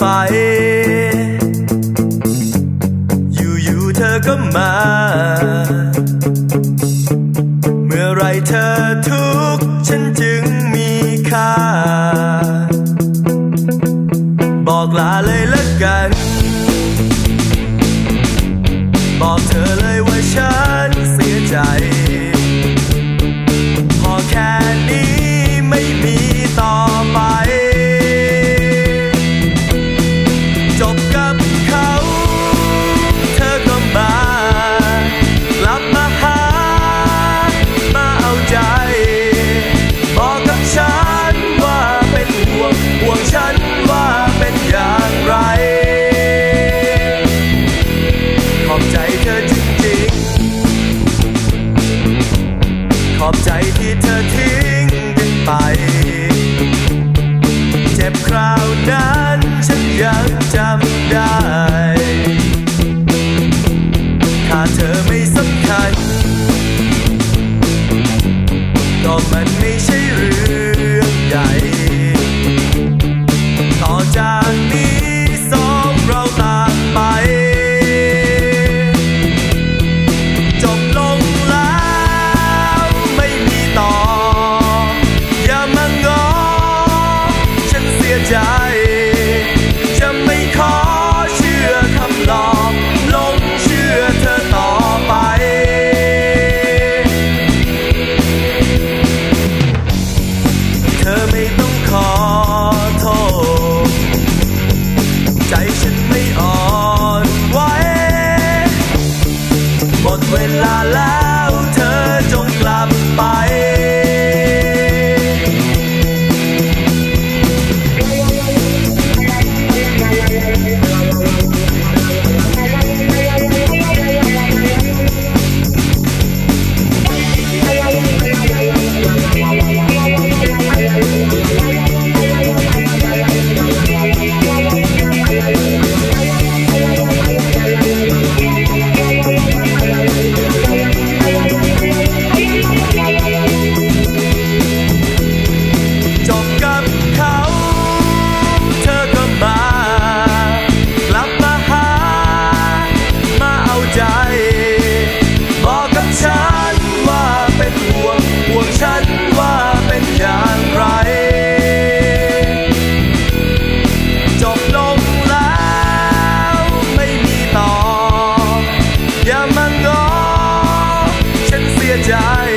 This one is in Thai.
ไป อยู่ๆเธอก็มา เมื่อไรเธอทุกฉันจึงมีค่า บอกลาเลยละกัน บอกเธอเลยว่าฉันเสียใจ อบใจที่เธอทิ้งกันไป เจ็บคราวนั้นฉันยังจำได้ ถ้าเธอไม่สำคัญ when I la don't die.